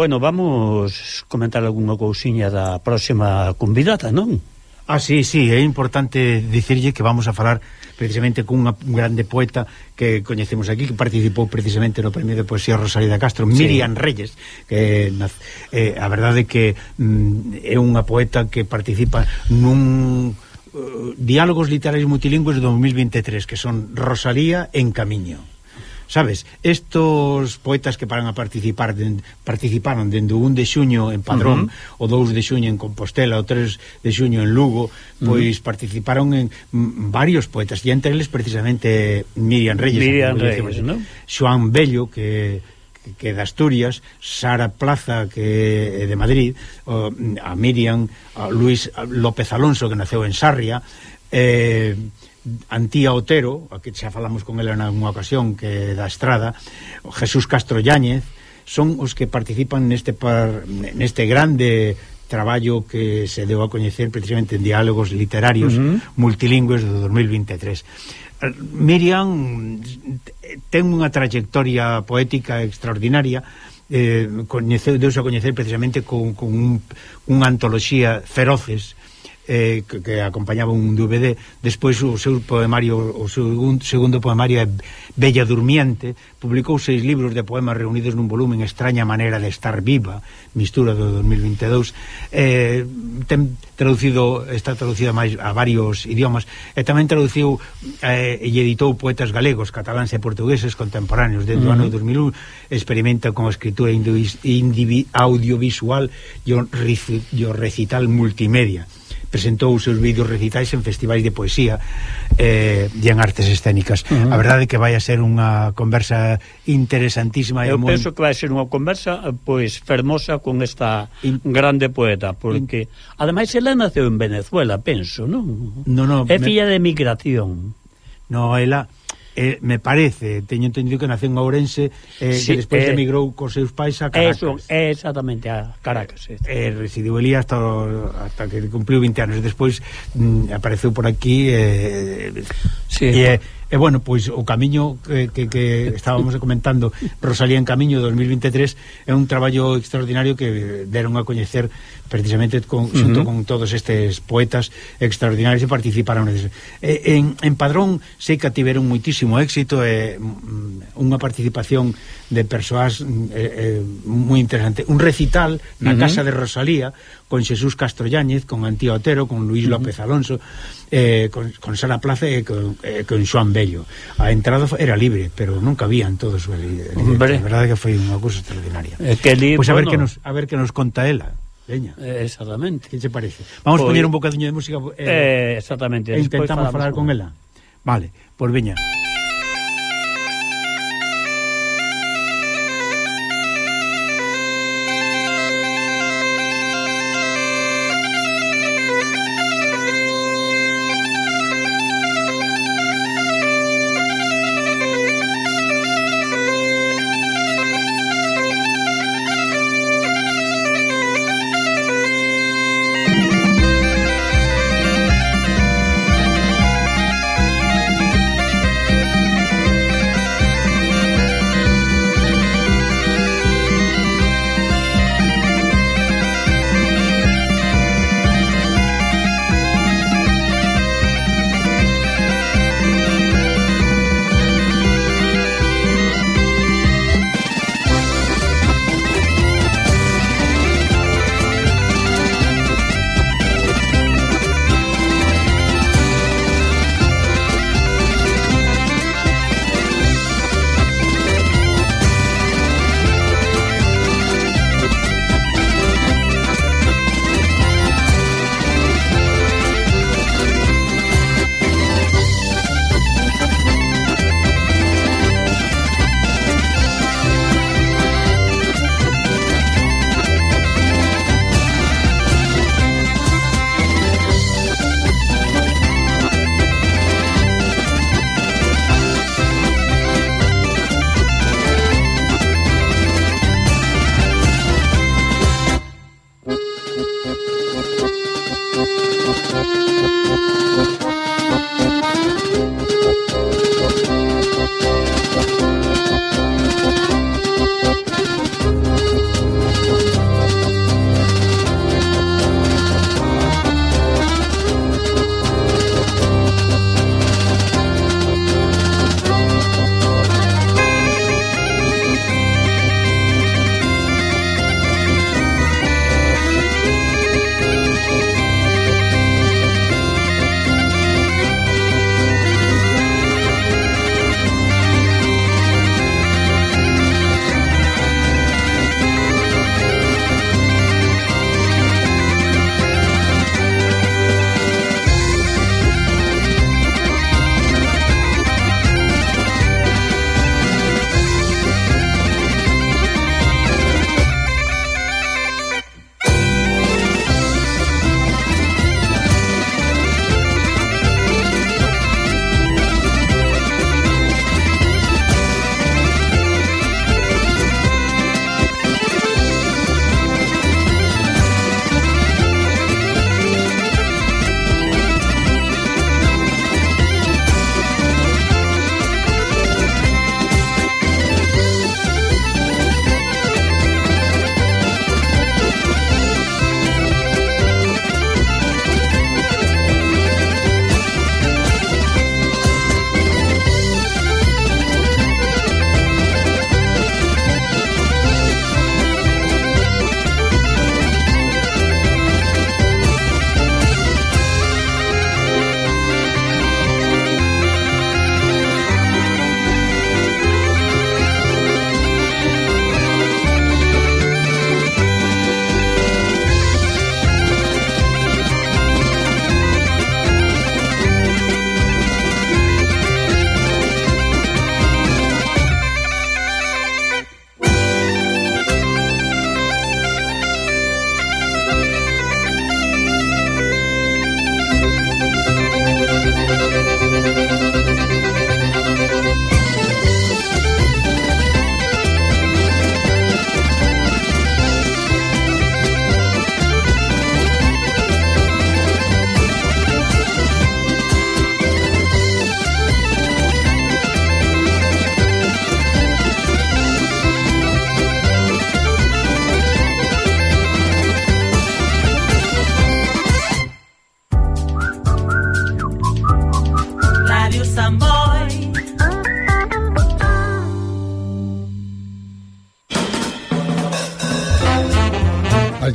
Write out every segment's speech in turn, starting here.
Bueno, vamos comentar algunha cousiña da próxima convidada, non? Ah, sí, sí, é importante dicirlle que vamos a falar precisamente cunha grande poeta que coñecemos aquí, que participou precisamente no Premio de Poesía Rosalía Castro, sí. Miriam Reyes, que eh, a verdade que mm, é unha poeta que participa nun uh, diálogos literarios multilingües de 2023, que son Rosalía en Camiño sabes, estos poetas que paran a participar den, participaron dende o 1 de xuño en Padrón, uh -huh. o 2 de xuño en Compostela, o 3 de xuño en Lugo, pois uh -huh. participaron en varios poetas, e entre eles precisamente Miriam Reyes, Miriam Reyes, ¿no? Joan Bello, que que de Asturias, Sara Plaza que de Madrid, a Miriam, a Luis López Alonso que naceu en Sarria, eh Antía Otero, a que xa falamos con ela nunha ocasión que da Estrada, Jesús Castro Yáñez, son os que participan neste par, neste grande traballo que se deu a coñecer precisamente en diálogos literarios uh -huh. multilingües do 2023. Miriam ten unha trayectoria poética extraordinaria, eh, coñeceu, deus a coñecer precisamente con, con un, unha antoloxía Feroces, eh, que, que acompañaba un DVD despois o seu poemario o seu segundo poemario é Bella Durmiente. Publicou seis libros de poemas reunidos nun volumen Extraña Manera de Estar Viva mistura do 2022 eh, ten traducido está traducida máis a varios idiomas. E tamén traduciu eh, e editou poetas galegos, cataláns e portugueses contemporáneos. Desde uh -huh. o ano 2001 experimenta con a escritura audiovisual e o recital multimedia presentou os seus vídeos recitais en festivais de poesía eh, e en artes escénicas. Uh -huh. A verdade é que vai a ser unha conversa interesantísima. Eu moi... penso que vai ser unha conversa eh, pois fermosa con esta In... grande poeta, porque In... ademais ela naceu en Venezuela, penso, non? No, no, é filla me... de migración. No, ela eh, me parece, teño entendido que naceu en Ourense eh, sí, que despois eh, emigrou cos seus pais a Caracas. Eso, exactamente, a Caracas. Eh, eh, residiu ali hasta, hasta que cumpliu 20 anos. Despois mm, apareceu por aquí eh, sí, e, eh, E bueno, pois o camiño que, que, que estábamos comentando Rosalía en Camiño 2023 é un traballo extraordinario que deron a coñecer precisamente con, xunto uh -huh. con todos estes poetas extraordinarios que participaron neses. E, en, en Padrón sei que tiveron muitísimo éxito e mm, unha participación de persoas eh, moi interesante. Un recital na uh -huh. casa de Rosalía con Xesús Castro Yáñez, con Antía Otero, con Luis López Alonso, eh, con, con Sara Plaza e con, eh, con Xoan Bello. A entrada era libre, pero nunca habían todos. Eh, Hombre. A verdade que foi unha cousa extraordinaria. Eh, que li, pois pues a ver bueno. que nos a ver que nos conta ela. Veña. Eh, exactamente. Que che parece? Vamos pois, poñer un bocadiño de música eh, eh, exactamente. E intentamos falar con, ela. Vale, pois pues veña.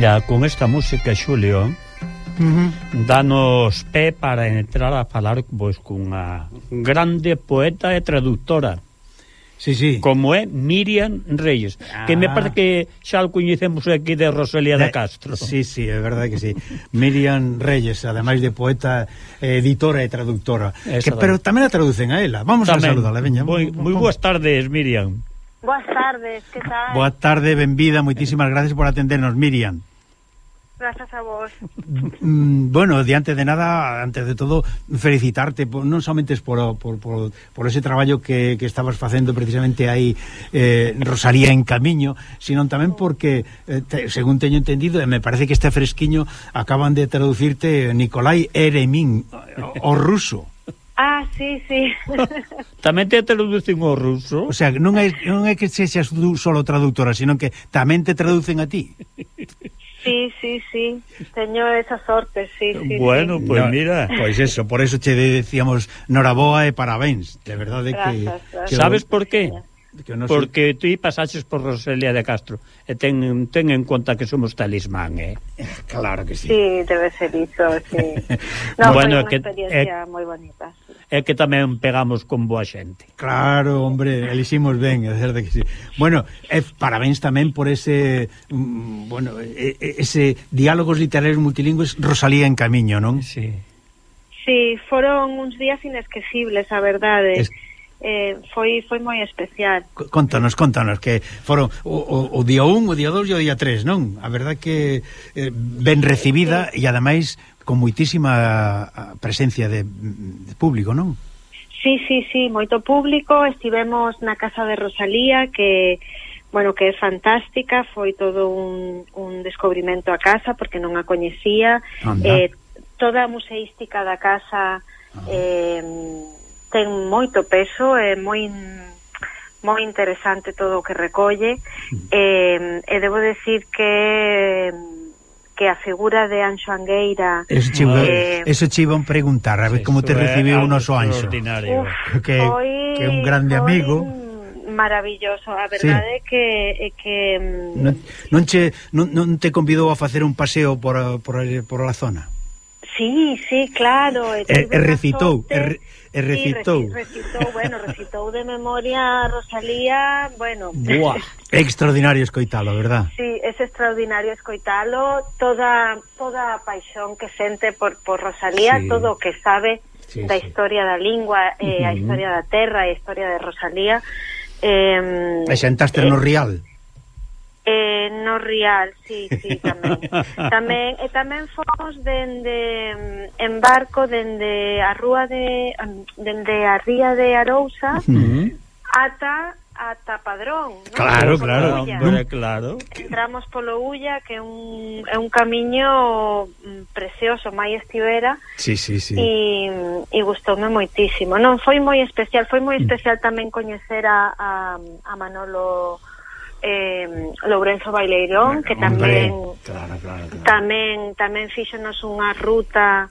Mira, con esta música, Xulio, uh -huh. danos pé para entrar a falar pois, cunha grande poeta e traductora. Sí, sí. Como é Miriam Reyes, ah. que me ah. parece que xa o coñecemos aquí de Rosalía de, da Castro. Sí, sí, é verdade que sí. Miriam Reyes, ademais de poeta, editora e traductora, que, pero tamén a traducen a ela. Vamos tamén. a saludarla, veña. Moi, moi boas tardes, Miriam. Boas tardes, que tal? Boa tarde, benvida, moitísimas gracias por atendernos, Miriam. Grazas a vos. Mm, bueno, diante de nada, antes de todo, felicitarte, por, non somente por, por, por, por ese traballo que, que estabas facendo precisamente aí eh, Rosalía en Camiño, sino tamén porque, eh, te, según teño entendido, e me parece que este fresquiño acaban de traducirte eh, Nikolai Eremín, o, o ruso. Ah, sí, sí. tamén te traducen ao ruso? O sea, non é, non é que sexas tú solo traductora, sino que tamén te traducen a ti. Sí, sí, sí, teño esa sorte, sí, sí. Bueno, sí. pois pues no, mira, pois pues eso, por eso che decíamos noraboa e parabéns, de verdade que, que Sabes por qué? Que no Porque sei... tú pasaches por Roselia de Castro e ten, ten en conta que somos talismán, eh? Claro que sí. Sí, debe ser iso, sí. No, bueno, foi unha experiencia eh, moi bonita é que tamén pegamos con boa xente. Claro, hombre, eliximos ben, é certo que sí. Bueno, eh, parabéns tamén por ese mm, bueno, ese diálogos literarios multilingües Rosalía en camiño, non? Sí. Sí, foron uns días inesquecibles, a verdade. Es eh, foi foi moi especial. Contanos, contanos que foron o, o, o día 1, o día 2 e o día 3, non? A verdade que eh, ben recibida sí. e ademais con moitísima ah, presencia de, de público, non? Sí, sí, sí, moito público, estivemos na Casa de Rosalía, que bueno, que é fantástica, foi todo un, un descubrimento a casa, porque non a coñecía, Anda. eh, toda a museística da casa ah. eh, ten moito peso, é eh, moi moi interesante todo o que recolle, mm. eh, e debo decir que que a figura de Anxo Angueira... Eso che, eh, eso che iban preguntar, a ver como te recibiu o noso Anxo. Uf, que, foi, que é un grande foi amigo. Maravilloso, a verdade sí. que... Eh, que mm, non, non, che, non, non te convidou a facer un paseo por, por, por a zona? Sí, sí, claro. Eh, e, e recitou, e, e recitou. Sí, recitou, bueno, recitou de memoria Rosalía, bueno... Buah, extraordinario escoitalo, verdad? Sí, es extraordinario escoitalo, toda toda a paixón que sente por, por Rosalía, sí. todo o que sabe sí, da sí. historia da lingua, eh, uh -huh. a historia da terra, a historia de Rosalía... Eh, e xentaste eh, no Rial. Eh, no Rial, sí, sí, tamén. tamén e tamén fomos dende mm, en barco dende a rúa de mm, dende a ría de Arousa mm ata ata Padrón, ¿no? Claro, Entramos claro, hombre, claro. Entramos polo Ulla, que é un é un camiño mm, precioso, mai estivera. Sí, sí, sí. E, e gustoume moitísimo. Non foi moi especial, foi moi especial tamén coñecer a a, a Manolo eh, Lourenzo Baileirón, que tamén claro, claro, claro. tamén tamén fíxonos unha ruta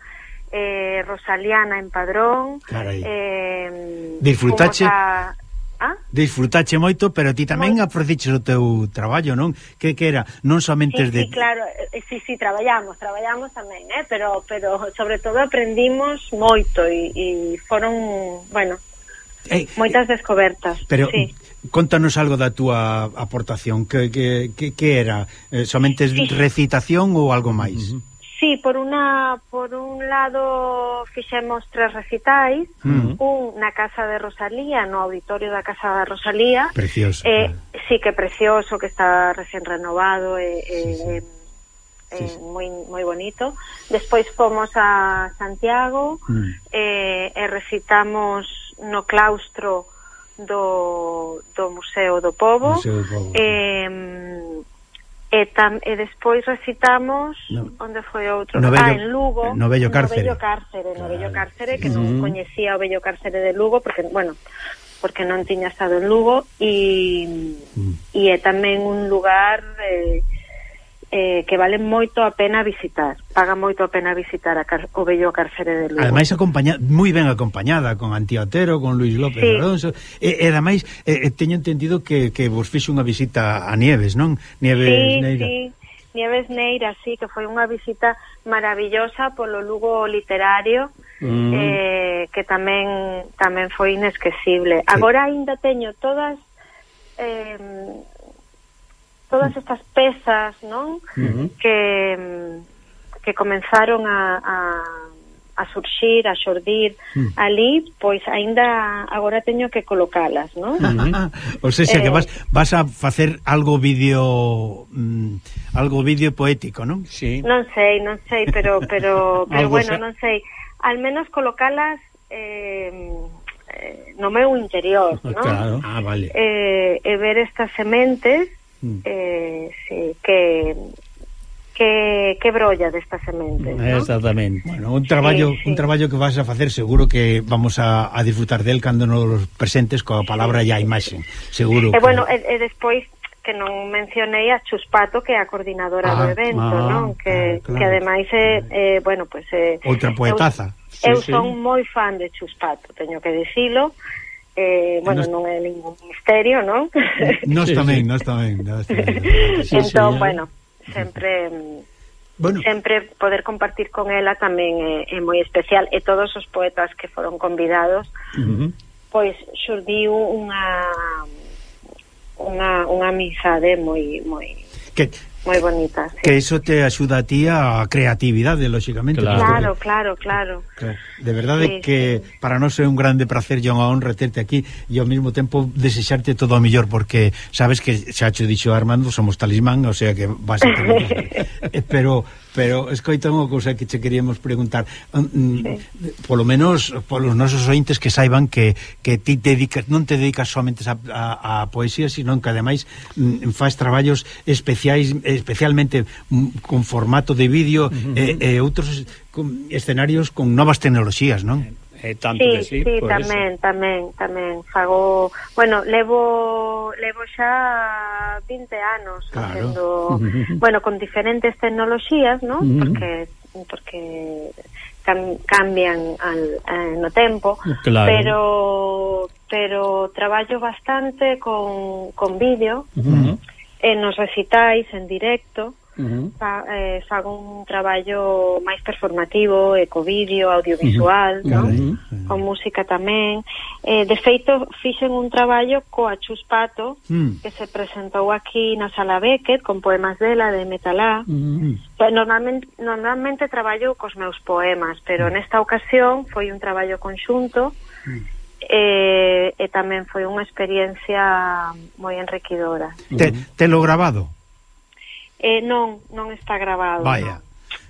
eh, rosaliana en Padrón. Carai. Eh, Disfrutache a... Ah? Disfrutache moito, pero ti tamén Moi... aproveches o teu traballo, non? Que que era? Non somente sí, de... Sí, claro, eh, sí, sí, traballamos, traballamos tamén, eh? pero, pero sobre todo aprendimos moito e, e foron, bueno, eh, moitas descobertas. Pero sí. Contanos algo da túa aportación, que, que, que, que era? Eh, somente sí. recitación ou algo máis? Uh -huh. Sí, por una por un lado fixemos tres recitais, uh -huh. un na Casa de Rosalía, no auditorio da Casa de Rosalía. Precioso. Eh, ah. sí que precioso, que está recién renovado e eh, sí, eh, sí. Eh, sí, sí. moi moi bonito. Despois fomos a Santiago mm. eh, e recitamos no claustro do, do Museo do Pobo, Museo do Pobo. Eh, E, tam, e despois recitamos no, onde foi outro no bello, ah, en Lugo no Bello Cárcere no Bello Cárcere, claro, no bello cárcere sí. que non coñecía o Bello Cárcere de Lugo porque, bueno, porque non tiña estado en Lugo e, mm. e é tamén un lugar eh, eh, que vale moito a pena visitar. Paga moito a pena visitar a car o bello carcere de Lugo. Ademais, acompaña, moi ben acompañada con Antiotero, con Luis López sí. Alonso. E, e ademais, e, e, teño entendido que, que vos fixe unha visita a Nieves, non? Nieves sí, Neira. Sí. Nieves Neira, sí, que foi unha visita maravillosa polo Lugo literario, mm. eh, que tamén tamén foi inesquecible. Sí. Agora aínda teño todas eh, todas estas pezas, non? Uh -huh. Que que comenzaron a, a a surxir, a xordir mm. ali, pois aínda agora teño que colocalas, non? Mm -hmm. o sea, eh, que vas vas a facer algo vídeo mm, algo vídeo poético, non? Sí. Non sei, non sei, pero pero pero bueno, xa... non sei, al menos colocalas eh, eh no meu interior, non? Claro. Ah, vale. Eh, e ver estas sementes mm. eh, sí, que que, que brolla destas sementes, ¿no? Exactamente. Bueno, un traballo sí, sí. un traballo que vas a facer seguro que vamos a, a disfrutar del cando nos presentes coa palabra e a imaxe, seguro. E que... bueno, e, e despois que non mencionei a Chuspato que é a coordinadora ah, do evento, ah, non? Ah, que, ah, claro. que ademais é, eh, bueno, pues, eh, outra poetaza. Eu, sí, eu sí. son moi fan de Chuspato, teño que dicilo eh, bueno, nos... non é ningún misterio, non? Nos tamén, nos tamén. Nos tamén. Sí, entón, sí, bueno, sempre mm, bueno. sempre poder compartir con ela tamén é, é moi especial e todos os poetas que foron convidados uh -huh. pois xurdiu unha unha, unha amizade moi moi que, moi bonita. Sí. Que iso te axuda a ti a creatividade, lóxicamente. Claro, porque... claro, claro. De verdade sí, que sí. para nós é un grande placer e unha honra terte aquí e ao mesmo tempo desexarte todo o mellor porque sabes que xa cho dixo Armando, somos talismán, o sea que vas a eh, Pero pero escoita unha cousa que che queríamos preguntar. Mm, sí. Polo menos polos nosos ointes que saiban que, que ti te dedicas, non te dedicas somente a, a, a poesía, sino que ademais mm, faz traballos especiais especialmente mm, con formato de vídeo uh -huh. e, e outros con, escenarios con novas tecnoloxías, non? eh, tanto sí, que sí, sí por tamén, eso. tamén, tamén fago, bueno, levo levo xa 20 anos claro. facendo, bueno, con diferentes tecnoloxías, ¿no? Uh -huh. Porque porque cam, cambian al, eh, no tempo, claro. pero pero traballo bastante con, con vídeo uh eh, -huh. en nos recitais en directo uh -huh. fa, eh, fago un traballo máis performativo, ecovídeo, audiovisual, uh -huh. non? Uh -huh. con música tamén. Eh, de feito, fixen un traballo coa Chus Pato, uh -huh. que se presentou aquí na Sala Beckett, con poemas dela, de Metalá. Uh -huh. normalmente, normalmente traballo cos meus poemas, pero nesta ocasión foi un traballo conxunto, uh eh, -huh e, e tamén foi unha experiencia moi enriquidora. Te, te lo grabado? Eh, non, non está grabado. Vaya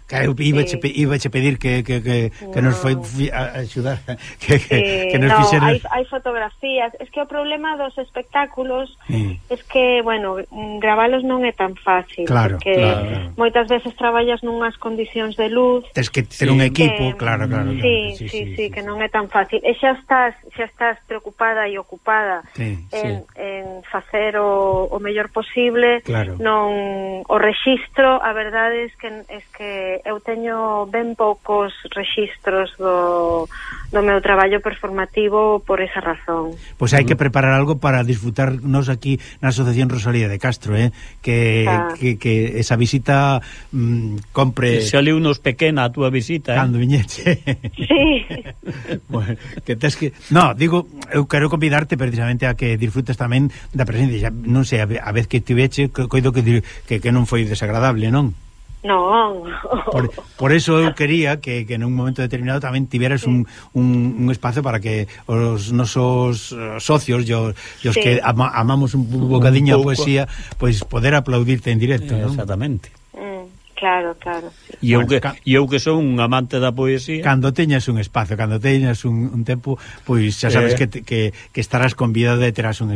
que eu iba, che, iba che pedir que, que, que, que no. nos foi a, a axudar que, que, eh, que nos no, fixeras... hai, hai fotografías, es que o problema dos espectáculos sí. es que bueno, gravalos non é tan fácil claro, porque claro. moitas veces traballas nunhas condicións de luz Tes que ter sí, un equipo, que, claro, claro, claro sí, sí, sí, sí, sí, sí, que non é tan fácil e xa estás, xa estás preocupada e ocupada sí, en, sí. en facer o, o mellor posible claro. non o rexistro a verdade es que, es que eu teño ben poucos rexistros do, do meu traballo performativo por esa razón. Pois pues hai que preparar algo para disfrutarnos aquí na Asociación Rosalía de Castro, eh? que, ah. que, que esa visita mm, compre... Se ali unos pequena a túa visita, eh? Cando viñeche. Sí. bueno, que tes que... No, digo, eu quero convidarte precisamente a que disfrutes tamén da presencia. Non sei, a vez que estiveche, coido que, que, que non foi desagradable, non? Non. Por, por eso eu quería que, que nun momento determinado tamén tiveras sí. un, un, un espazo para que os nosos eh, socios e os sí. que ama, amamos un bocadiño un a poesía pois pues poder aplaudirte en directo, eh, non? Exactamente. Mm, claro, claro. E eu, bueno, que, eu que sou un amante da poesía... Cando teñas un espazo, cando teñas un, un tempo, pois xa sabes eh. que, que, que estarás convidado e terás un,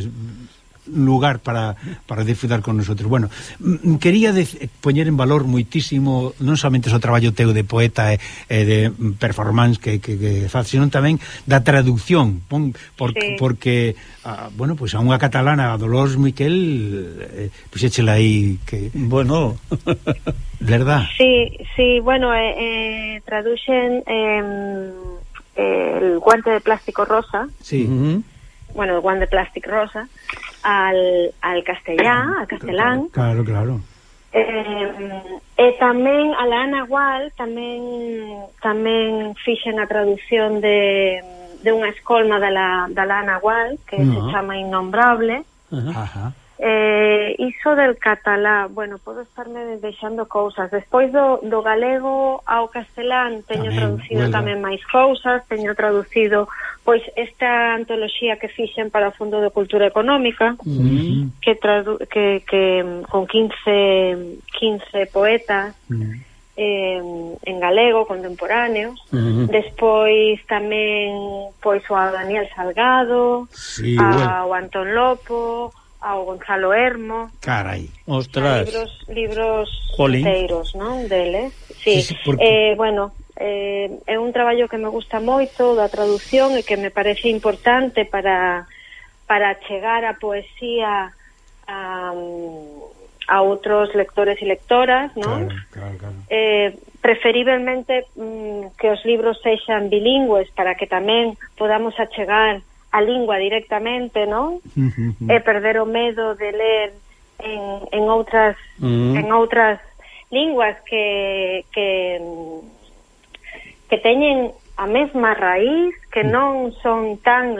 lugar para, para disfrutar con nosotros. Bueno, mm, quería de, poñer en valor moitísimo non somente o traballo teu de poeta e, e de performance que, que, que faz, senón tamén da traducción, pon, por, sí. porque ah, bueno, pois pues a unha catalana a Dolores Miquel eh, pois pues échela aí que bueno, verdad? Sí, sí, bueno, eh, eh, traduxen eh, el guante de plástico rosa. Sí. Uh -huh bueno, el One de Plastic Rosa, al, al castellá, al castelán. Claro, claro. Eh, eh e tamén a la Ana Gual tamén tamén fixen a traducción de, de unha escolma da, la, da la Ana Gual que uh -huh. se chama Innombrable. Uh -huh. Ajá. Eh, iso del catalá, bueno, podo estarme deixando cousas. Despois do, do galego ao castelán teño tamén, traducido huelga. tamén máis cousas, teño traducido pois esta antoloxía que fixen para o Fondo de Cultura Económica, mm -hmm. que, tradu que, que con 15, 15 poetas, mm -hmm. Eh, en galego, contemporáneos uh despois tamén pois o a Daniel Salgado sí, a, bueno. o Antón Lopo ao Gonzalo Hermo. Carai, ostras. Libros, libros Jolín. inteiros, non, dele. Sí, sí, sí porque... eh, bueno, eh, é un traballo que me gusta moito da traducción e que me parece importante para, para chegar a poesía a, a outros lectores e lectoras, non? Claro, claro, claro. Eh, preferiblemente mm, que os libros sexan bilingües para que tamén podamos achegar a lingua directamente, non? E eh, perder o medo de ler en, en outras uh -huh. en outras linguas que que que teñen a mesma raíz, que mm. non son tan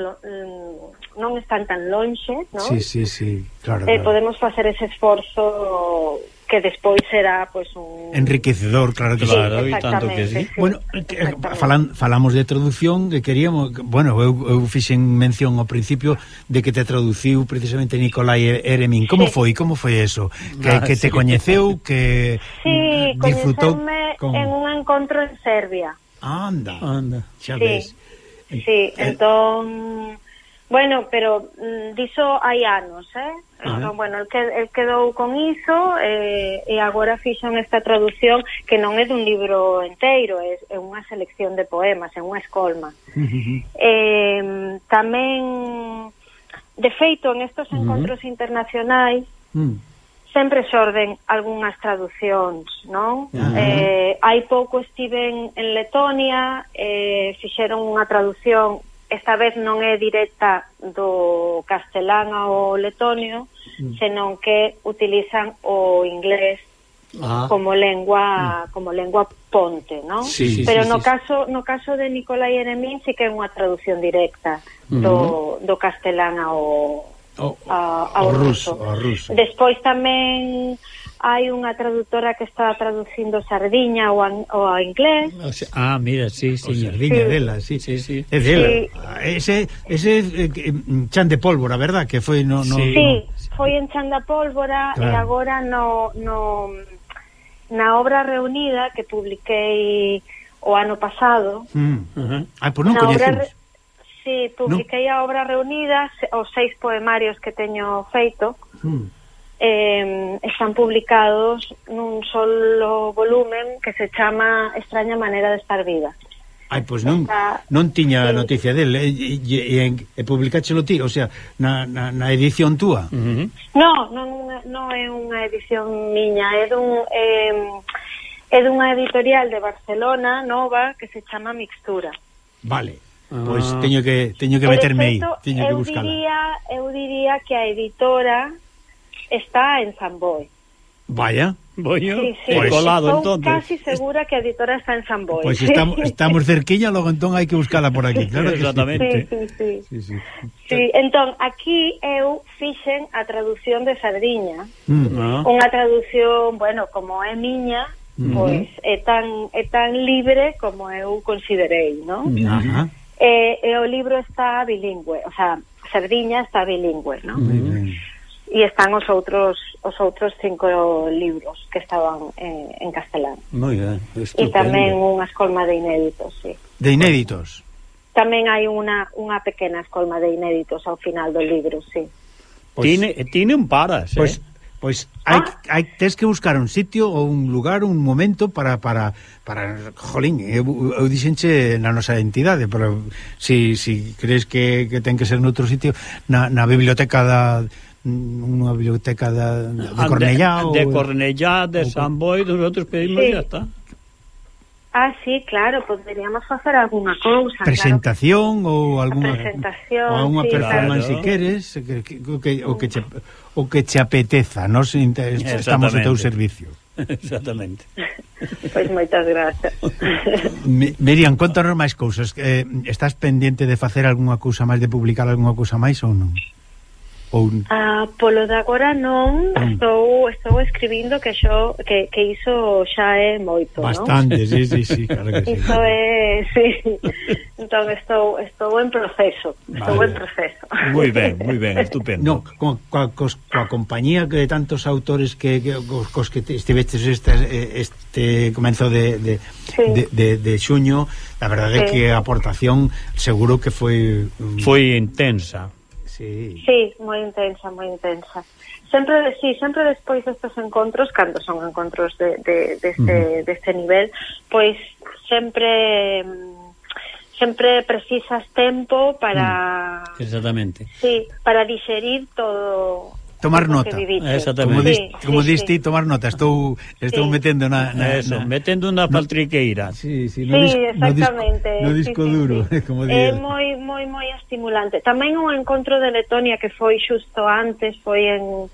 non están tan lonxe, non? Sí, sí, sí, claro. Eh, claro. Eh, podemos facer ese esforzo que despois será pois pues, un enriquecedor, claro que sí, claro, e tanto que sí. sí bueno, eh, eh, falan, falamos de traducción, que queríamos, bueno, eu, eu fixen mención ao principio de que te traduciu precisamente Nicolai er-, Eremin. Como sí. foi? Como foi eso? Que, ah, que te sí. coñeceu, que sí, disfrutou con... en un encontro en Serbia. Anda, anda, xa sí, ves. Sí, eh, eh, entón Bueno, pero mm, diso hai anos, eh? Ah, entón, bueno, el, que, el quedou con iso eh, e agora fixon esta traducción que non é dun libro enteiro, é, é unha selección de poemas, é unha escolma. Eh, tamén, de feito, en estos encontros uh -huh. internacionais, uh -huh. sempre xorden algunhas traduccións, non? Uh -huh. eh, hai pouco estiven en Letonia, eh, fixeron unha traducción esta vez non é directa do castelán ao letonio, mm. senón que utilizan o inglés ah. como lengua mm. como lengua ponte, ¿no? Sí, Pero sí, no sí, caso no caso de Nicolai Eremín sí que é unha traducción directa mm-hmm. do, mm. do castelán ao, ao, ao, ao ruso. ruso. Ao ruso. Despois tamén hai unha traductora que está traducindo Sardiña ou, ao ou a inglés. O sea, ah, mira, sí, sí, Sardiña sí. dela, sí, sí, sí. É dela. Sí. Ah, ese ese eh, mm, Chan de Pólvora, verdad? Que foi no no Sí, no... foi en Chan de Pólvora claro. e agora no no na obra reunida que publiquei o ano pasado. Mm, uh -huh. Ah, pois non coñecemos. Obra... Sí, publiquei no. a obra reunida, os seis poemarios que teño feito. Mm eh, están publicados nun solo volumen que se chama Extraña maneira de estar viva. Ai, pois non, non tiña sí. noticia del e, eh, e, e, e publicáchelo ti, o sea, na, na, na edición túa. Uh -huh. No, non, non é unha edición miña, é dun... Eh, é dunha editorial de Barcelona, nova, que se chama Mixtura. Vale. Ah. Pois teño que teño que meterme aí, teño que buscala. Eu diría, eu diría que a editora está en Samboy. Vaya, boño, sí, sí. Pues, colado estou entonces. casi segura que a editora está en Samboy. Pois pues estamos, estamos cerquilla, logo entón hai que buscala por aquí, claro que Exactamente. Sí, sí, sí. sí, sí. sí entón, aquí eu fixen a traducción de Sardiña. Mm, ah. Unha traducción, bueno, como é miña, mm. pois é tan, é tan libre como eu considerei, non? Ajá. E, e o libro está bilingüe, o sea, Sardiña está bilingüe, non? Mm e están os outros os outros cinco libros que estaban en, en castelán. Moi ben. E tamén unha escolma de inéditos, sí. De inéditos. Tamén hai unha unha pequena escolma de inéditos ao final do libro, sí. Pois, tiene tiene un paras, eh. pois, eh. Pois hai, ah. hai tes que buscar un sitio ou un lugar, un momento para para para jolín, eu, eu dixenche na nosa entidade, pero si si crees que, que ten que ser noutro sitio, na, na biblioteca da unha biblioteca da, de Cornellá de, ou... de Cornellá, de ou... San Boi nosotros pedimos sí. ya está Ah, sí, claro, poderíamos facer alguna cousa. Presentación claro. ou alguna presentación, ou unha sí, performance claro. si queres, que, que, que, o que che o que che apeteza, nos estamos ao teu servicio. Exactamente. Pois pues moitas grazas. Miriam, contanos máis cousas. Eh, estás pendente de facer algunha cousa máis, de publicar algunha cousa máis ou non? ou Ah, polo de agora non, mm. estou estou escribindo que xo, que, que iso xa é moito, Bastante, non? sí, sí, sí, claro que sí. Iso é, sí. Entón estou estou en proceso, vale. estou en proceso. Moi ben, moi ben, estupendo. No, con coa, cos, coa compañía que de tantos autores que, que cos, cos que estivestes este, este comenzo de de, sí. de, de, de xuño, a verdade sí. é que a aportación seguro que foi mm, foi intensa. Sí. Sí, moi intensa, moi intensa. Sempre, sí, sempre despois destes encontros, cando son encontros de, de, deste, uh -huh. deste nivel, pois sempre sempre precisas tempo para... Mm, exactamente. Sí, para digerir todo tomar nota. Exactamente. Como, dis, sí, como sí, diste, sí. tomar nota. Estou estou sí. metendo na, na eso, na, metendo unha paltriqueira. Sí, sí, no, sí, dis, no disco, no disco sí, duro, sí, sí. como di. É moi moi moi estimulante. Tamén un encontro de Letonia que foi xusto antes, foi en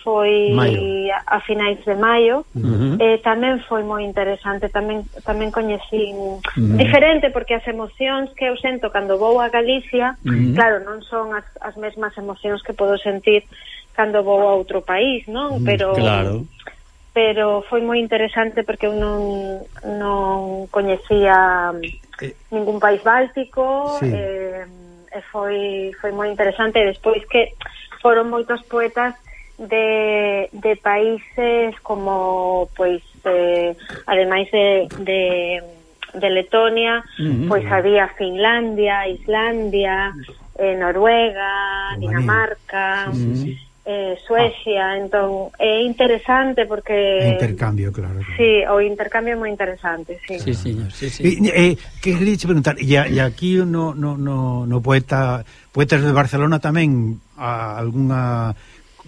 foi maio. a, a finais de maio uh -huh. eh, tamén foi moi interesante tamén tamén coñecín uh -huh. diferente porque as emocións que eu sento cando vou a Galicia uh -huh. claro, non son as, as mesmas emocións que podo sentir cando vou a outro país, non? Mm, pero Claro. Pero foi moi interesante porque eu non non coñecía eh, ningún país báltico, sí. eh, e foi foi moi interesante despois que foron moitos poetas de, de países como pois eh, ademais de, de de Letonia, uh pois había Finlandia, Islandia, eh, Noruega, Dinamarca, uh -huh eh, Suecia, ah. entón é interesante porque intercambio, claro. Sí, o intercambio é moi interesante, sí. Sí, sí, sí, sí. E, eh, que quería preguntar, e, e aquí no, no, no, no poeta poetas de Barcelona tamén a algunha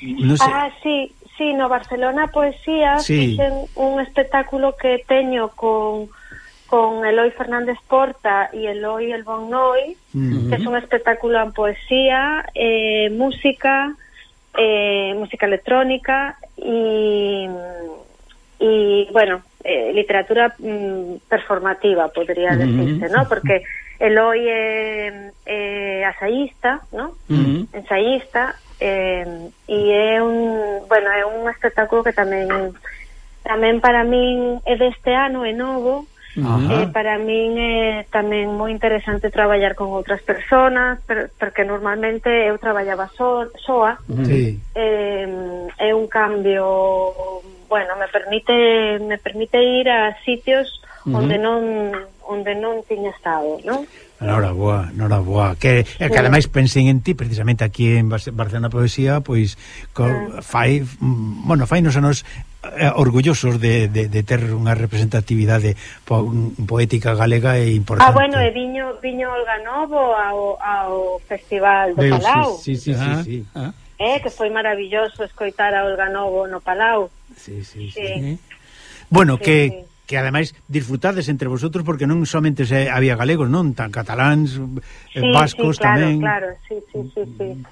no sé. Ah, sí, sí, no Barcelona Poesía sí. fixen un espectáculo que teño con con Eloi Fernández Porta e Eloi El Bonnoy, mm que é un espectáculo en poesía, eh, música, eh, música electrónica y, y bueno, eh, literatura mm, performativa, podría uh -huh. decirse, ¿no? Porque Eloy es eh, eh, asaísta, ¿no? Uh -huh. Ensaísta, eh, y é un, bueno, é un espectáculo que tamén tamén para min é deste ano, é novo, Ajá. E para min é eh, tamén moi interesante traballar con outras persoas, per, porque normalmente eu traballaba so, soa. Sí. Eh, é un cambio, bueno, me permite me permite ir a sitios onde non onde non tiña estado, non? Nora boa, que, boa. que ademais pensen en ti precisamente aquí en Barcelona Poesía pois co, ah. fai mm, bueno, fai nos anos eh, orgullosos de, de, de ter unha representatividade po, mm, poética galega e importante. Ah, bueno, e viño, viño Olga Novo ao, ao Festival do Palau. Sí, sí, sí, ah, sí, sí. Ah. Eh, que foi maravilloso escoitar a Olga Novo no Palau. Sí, sí, sí. sí. Bueno, sí, que... Sí que ademais disfrutades entre vosotros porque non somente se había galegos, non? Tan cataláns, eh, sí, vascos sí, claro, tamén. claro, sí, sí, sí, sí. Mm.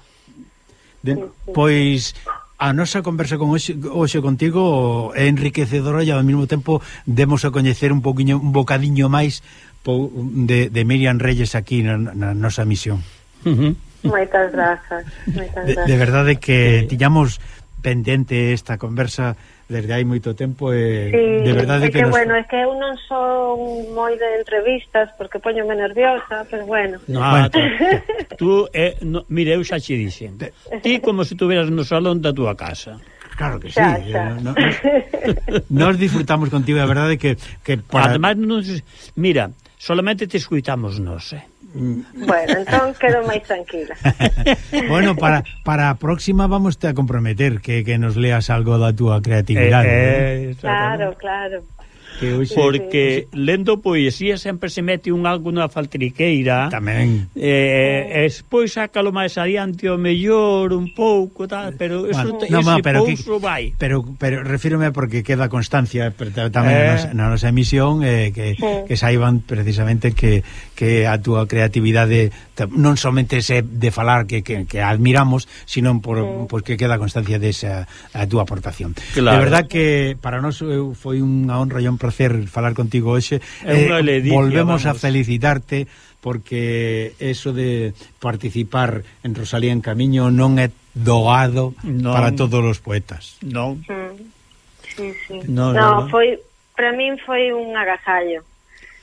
De, sí, sí. Pois a nosa conversa con hoxe, hoxe contigo é enriquecedora e ao mesmo tempo demos a coñecer un poquinho un bocadiño máis de, de Miriam Reyes aquí na, na nosa misión. Uh. Moitas grazas, moitas grazas. De, de verdade que tiñamos pendente esta conversa desde hai moito tempo e sí, de verdade que, que nos... bueno, é que eu non son moi de entrevistas porque poñome nerviosa, pero bueno. No, ah, bueno tú, eh, no, mire, eu xa che dixen. Ti como se tuveras no salón da túa casa. Claro que sí. Xa, eh, xa. Nos, nos disfrutamos contigo, a verdade que que para... Además, nos, mira, solamente te escuitamos nós, eh. Bueno, entón quedo máis tranquila. bueno, para, para a próxima vamos te a comprometer que, que nos leas algo da túa creatividade. Eh, eh, eh claro, claro. Que hoxe... Porque lendo poesía sempre se mete un algo na faltriqueira. Tamén. Eh, despois sácalo máis adiante o mellor un pouco, tal, pero eso, bueno, no, ese pero pouso vai. Pero, pero refírome porque queda constancia tamén eh... na nosa emisión eh, que, sí. que saiban precisamente que, que a túa creatividade non somente se de falar que, que, que admiramos, sino por, mm. que queda constancia desa a túa aportación. Claro. De verdad que para nós foi unha honra e un placer falar contigo hoxe. É unha ledicia, eh, volvemos vamos. a felicitarte porque eso de participar en Rosalía en Camiño non é doado non, para todos os poetas. Non. Mm. Sí, sí. No, no, no, no. foi para min foi un agasallo.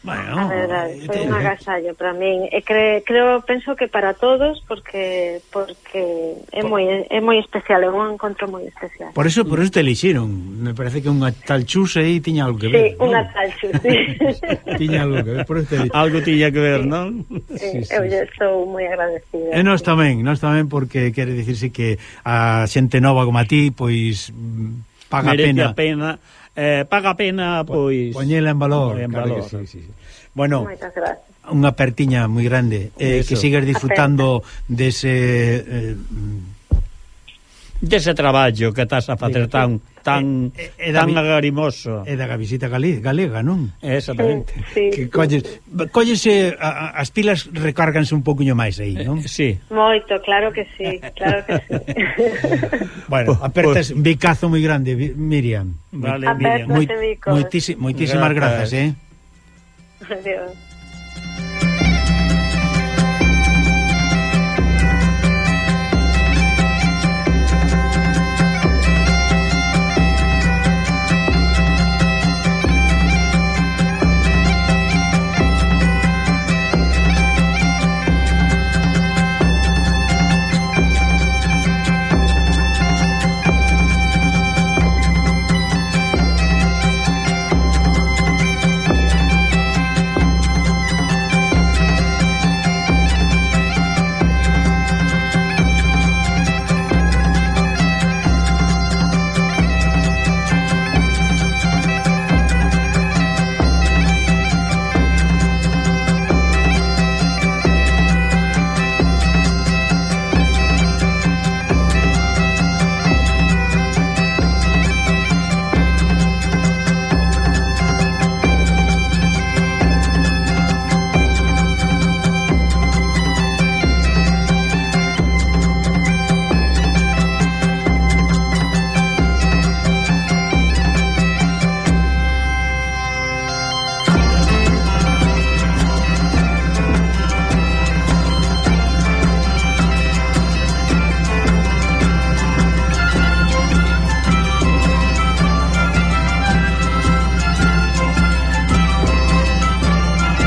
Bueno, a verdade, eh, foi un ¿eh? agasallo para min. E eh, cre, creo, penso que para todos porque porque é moi é moi especial, é un encontro moi especial. Por eso, por eso te elixiron. Me parece que unha tal chuse aí tiña algo que ver. Sí, unha tal chuse. tiña algo que ver, por eso te Algo tiña que ver, sí. non? Sí, sí, sí, eu sí. estou moi agradecida. E nós tamén, nós tamén porque quere dicirse que a xente nova como a ti, pois paga Merece pena. a pena eh, paga pena, pois... Poñela en valor. En valor. Claro sí, sí, sí. Bueno, unha pertiña moi grande. Eh, Eso. que sigas disfrutando dese... Eh, mm. dese traballo que estás a facer tan tan eh, eh, tan agarimoso. É da visita galega, galega non? Exactamente. Sí, sí, que colles, collese a, a, as pilas recárganse un poquinho máis aí, eh, non? Eh, sí. Moito, claro que sí, claro que sí. bueno, apertas un bicazo moi grande, Miriam. Vale, Miriam. Moi, moitísimas grazas, eh. Adiós.